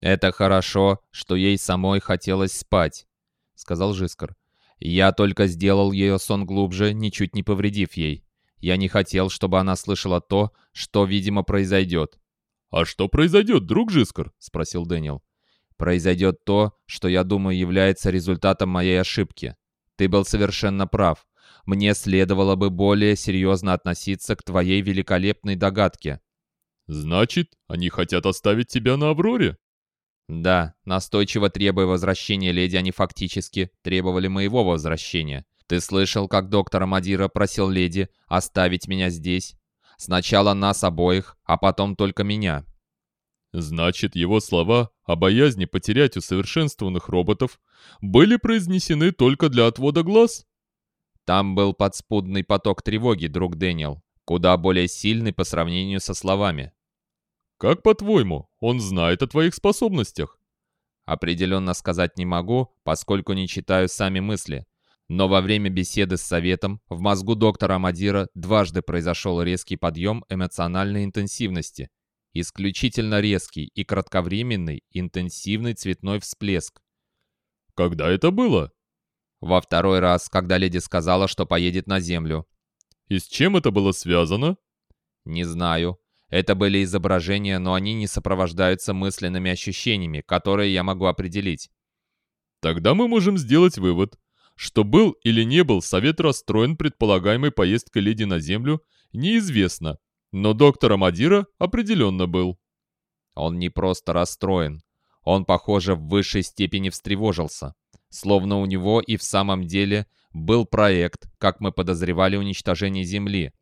«Это хорошо, что ей самой хотелось спать», — сказал Жискар. «Я только сделал ее сон глубже, ничуть не повредив ей. Я не хотел, чтобы она слышала то, что, видимо, произойдет». «А что произойдет, друг Жискар?» — спросил Дэниел. «Произойдет то, что, я думаю, является результатом моей ошибки. Ты был совершенно прав. Мне следовало бы более серьезно относиться к твоей великолепной догадке». «Значит, они хотят оставить тебя на Авроре?» Да, настойчиво требуя возвращения леди, они фактически требовали моего возвращения. Ты слышал, как доктор Амадира просил леди оставить меня здесь? Сначала нас обоих, а потом только меня. Значит, его слова о боязни потерять усовершенствованных роботов были произнесены только для отвода глаз? Там был подспудный поток тревоги, друг Дэниел, куда более сильный по сравнению со словами. «Как по-твоему, он знает о твоих способностях?» Определенно сказать не могу, поскольку не читаю сами мысли. Но во время беседы с советом в мозгу доктора Амадира дважды произошел резкий подъем эмоциональной интенсивности. Исключительно резкий и кратковременный интенсивный цветной всплеск. «Когда это было?» «Во второй раз, когда леди сказала, что поедет на Землю». «И с чем это было связано?» «Не знаю. Это были изображения, но они не сопровождаются мысленными ощущениями, которые я могу определить. Тогда мы можем сделать вывод, что был или не был совет расстроен предполагаемой поездкой леди на Землю, неизвестно, но доктор Амадира определенно был. Он не просто расстроен. Он, похоже, в высшей степени встревожился. Словно у него и в самом деле был проект, как мы подозревали, уничтожение Земли,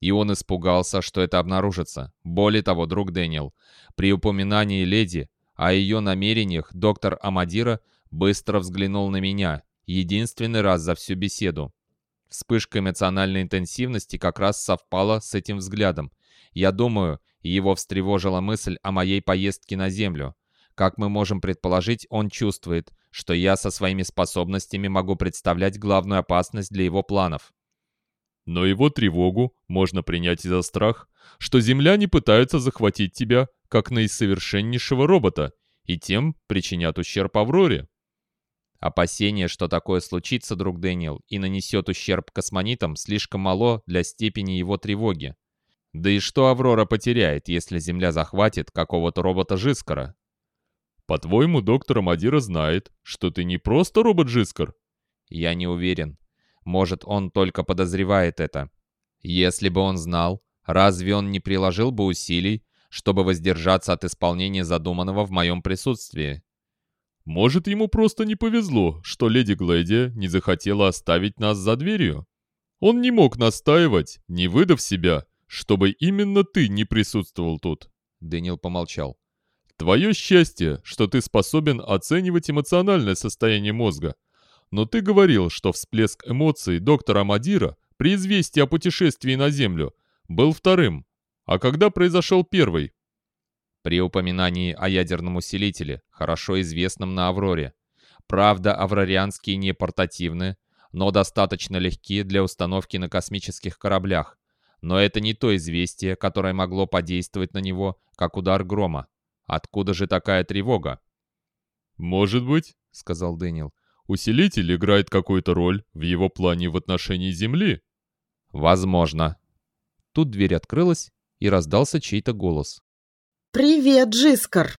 и он испугался, что это обнаружится. Более того, друг Дэниел, при упоминании леди о ее намерениях доктор Амадира быстро взглянул на меня, единственный раз за всю беседу. Вспышка эмоциональной интенсивности как раз совпала с этим взглядом. Я думаю, его встревожила мысль о моей поездке на Землю. Как мы можем предположить, он чувствует, что я со своими способностями могу представлять главную опасность для его планов. Но его тревогу можно принять за страх, что земляне пытаются захватить тебя, как наисовершеннейшего робота, и тем причинят ущерб Авроре. Опасение, что такое случится, друг Дэниел, и нанесет ущерб космонитам, слишком мало для степени его тревоги. Да и что Аврора потеряет, если Земля захватит какого-то робота Жискара? По-твоему, доктор Амадира знает, что ты не просто робот Жискар? Я не уверен. Может, он только подозревает это. Если бы он знал, разве он не приложил бы усилий, чтобы воздержаться от исполнения задуманного в моем присутствии? Может, ему просто не повезло, что леди Глэдия не захотела оставить нас за дверью? Он не мог настаивать, не выдав себя, чтобы именно ты не присутствовал тут. Дэниел помолчал. Твое счастье, что ты способен оценивать эмоциональное состояние мозга, но ты говорил, что всплеск эмоций доктора Мадира при известии о путешествии на Землю был вторым. А когда произошел первый? При упоминании о ядерном усилителе, хорошо известном на Авроре. Правда, аврорианские не портативны, но достаточно легкие для установки на космических кораблях. Но это не то известие, которое могло подействовать на него, как удар грома. Откуда же такая тревога? «Может быть», — сказал Дэниел, Усилитель играет какую-то роль в его плане в отношении Земли? Возможно. Тут дверь открылась, и раздался чей-то голос. «Привет, Джискар!»